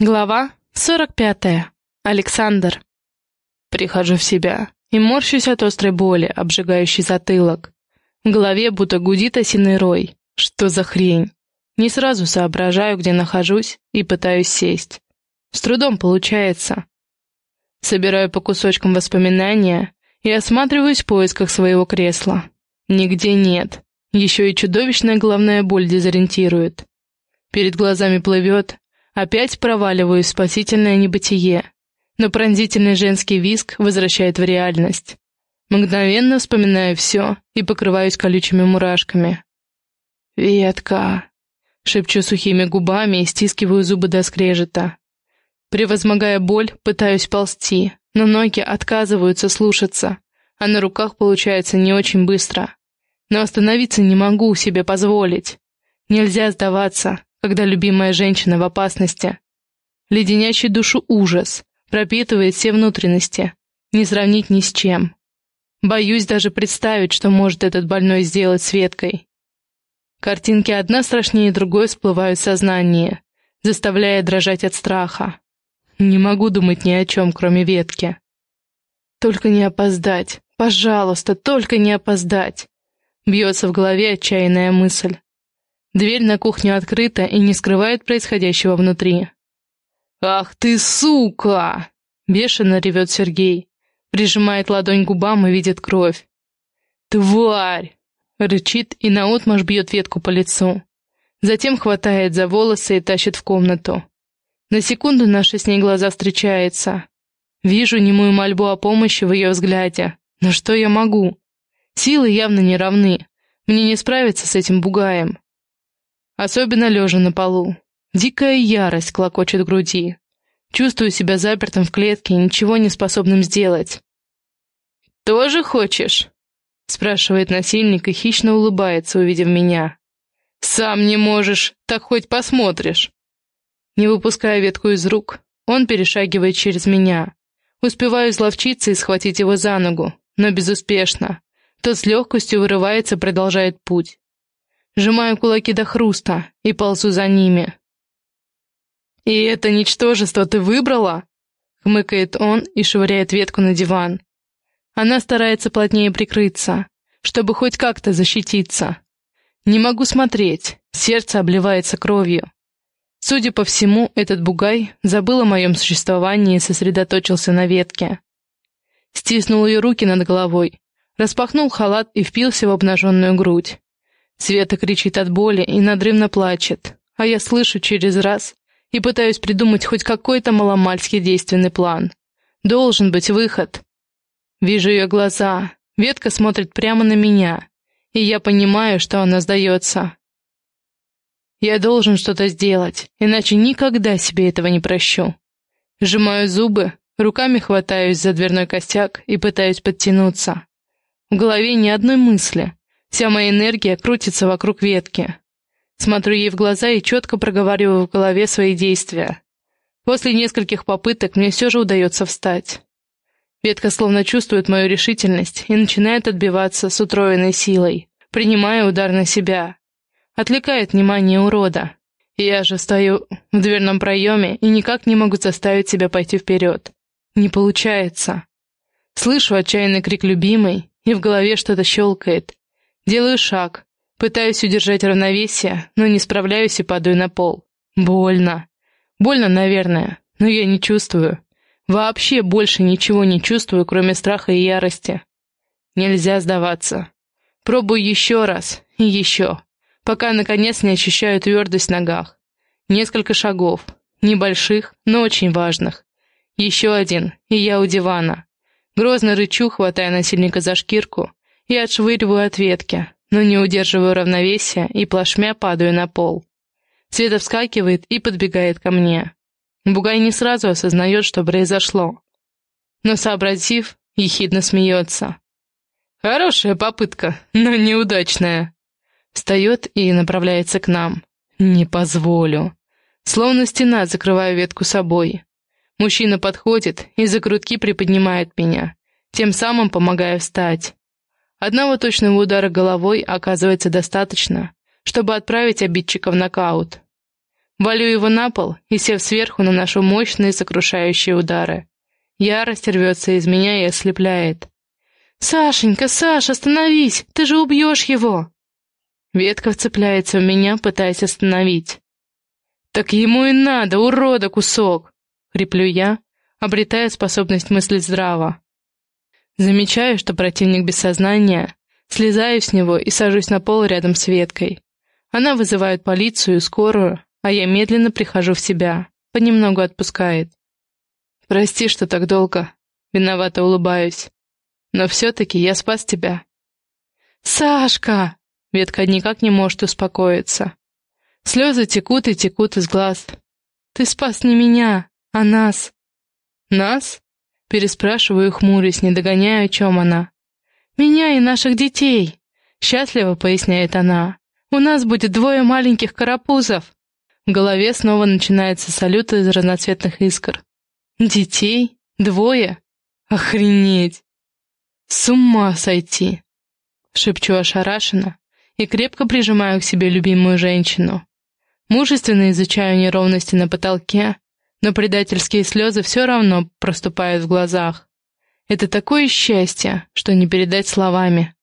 Глава 45. Александр. Прихожу в себя и морщусь от острой боли, обжигающей затылок. В голове будто гудит осиный рой. Что за хрень? Не сразу соображаю, где нахожусь, и пытаюсь сесть. С трудом получается. Собираю по кусочкам воспоминания и осматриваюсь в поисках своего кресла. Нигде нет. Еще и чудовищная головная боль дезориентирует. Перед глазами плывет, Опять проваливаюсь в спасительное небытие, но пронзительный женский виск возвращает в реальность. Мгновенно вспоминаю все и покрываюсь колючими мурашками. «Ветка!» — шепчу сухими губами и стискиваю зубы до скрежета. Превозмогая боль, пытаюсь ползти, но ноги отказываются слушаться, а на руках получается не очень быстро. Но остановиться не могу себе позволить. Нельзя сдаваться, когда любимая женщина в опасности. Леденящий душу ужас пропитывает все внутренности, не сравнить ни с чем. Боюсь даже представить, что может этот больной сделать с Веткой. Картинки одна страшнее другой всплывают в сознании, заставляя дрожать от страха. Не могу думать ни о чем, кроме Ветки. Только не опоздать, пожалуйста, только не опоздать. Бьется в голове отчаянная мысль. Дверь на кухню открыта и не скрывает происходящего внутри. «Ах ты, сука!» — бешено ревет Сергей. Прижимает ладонь к губам и видит кровь. «Тварь!» — рычит и наотмашь бьет ветку по лицу. Затем хватает за волосы и тащит в комнату. На секунду наши с ней глаза встречаются. Вижу немую мольбу о помощи в ее взгляде. Но что я могу? Силы явно не равны. Мне не справиться с этим бугаем. Особенно лежа на полу. Дикая ярость клокочет в груди. Чувствую себя запертым в клетке и ничего не способным сделать. «Тоже хочешь?» — спрашивает насильник и хищно улыбается, увидев меня. «Сам не можешь, так хоть посмотришь». Не выпуская ветку из рук, он перешагивает через меня. Успеваю изловчиться и схватить его за ногу, но безуспешно. Тот с легкостью вырывается, продолжает путь. Сжимаю кулаки до хруста и ползу за ними. «И это ничтожество ты выбрала?» — хмыкает он и швыряет ветку на диван. Она старается плотнее прикрыться, чтобы хоть как-то защититься. Не могу смотреть, сердце обливается кровью. Судя по всему, этот бугай забыл о моем существовании и сосредоточился на ветке. Стиснул ее руки над головой, распахнул халат и впился в обнаженную грудь. Света кричит от боли и надрывно плачет, а я слышу через раз и пытаюсь придумать хоть какой-то маломальский действенный план. Должен быть выход. Вижу ее глаза, ветка смотрит прямо на меня, и я понимаю, что она сдается. Я должен что-то сделать, иначе никогда себе этого не прощу. Сжимаю зубы, руками хватаюсь за дверной костяк и пытаюсь подтянуться. В голове ни одной мысли, Вся моя энергия крутится вокруг ветки. Смотрю ей в глаза и четко проговариваю в голове свои действия. После нескольких попыток мне все же удается встать. Ветка словно чувствует мою решительность и начинает отбиваться с утроенной силой, принимая удар на себя. Отвлекает внимание урода. Я же стою в дверном проеме и никак не могу заставить себя пойти вперед. Не получается. Слышу отчаянный крик любимой, и в голове что-то щелкает. Делаю шаг, пытаюсь удержать равновесие, но не справляюсь и падаю на пол. Больно. Больно, наверное, но я не чувствую. Вообще больше ничего не чувствую, кроме страха и ярости. Нельзя сдаваться. Пробую еще раз и еще, пока, наконец, не ощущаю твердость в ногах. Несколько шагов, небольших, но очень важных. Еще один, и я у дивана. Грозно рычу, хватая насильника за шкирку, я отшвыриваю от ветки, но не удерживаю равновесия и плашмя падаю на пол. Света вскакивает и подбегает ко мне. Бугай не сразу осознает, что произошло. Но, сообразив, ехидно смеется. «Хорошая попытка, но неудачная». Встает и направляется к нам. «Не позволю». Словно стена закрываю ветку собой. Мужчина подходит и за грудки приподнимает меня, тем самым помогая встать. Одного точного удара головой оказывается достаточно, чтобы отправить обидчика в нокаут. Валю его на пол и, сев сверху, наношу мощные сокрушающие удары. Ярость рвется из меня и ослепляет. «Сашенька, Саш, остановись! Ты же убьешь его!» Ветка вцепляется в меня, пытаясь остановить. «Так ему и надо, урода кусок!» — хриплю я, обретая способность мыслить здраво. Замечаю, что противник без сознания, слезаю с него и сажусь на пол рядом с веткой. Она вызывает полицию и скорую, а я медленно прихожу в себя, понемногу отпускает. «Прости, что так долго», — виновато улыбаюсь. «Но все-таки я спас тебя». «Сашка!» — ветка никак не может успокоиться. Слезы текут и текут из глаз. «Ты спас не меня, а нас». «Нас?» — переспрашиваю, хмурясь, не догоняя, о чем она. «Меня и наших детей», — счастливо поясняет она. «У нас будет двое маленьких карапузов». В голове снова начинается салют из разноцветных искр. «Детей? Двое? Охренеть! С ума сойти!» Шепчу ошарашенно и крепко прижимаю к себе любимую женщину. Мужественно изучаю неровности на потолке, но предательские слезы все равно проступают в глазах. Это такое счастье, что не передать словами.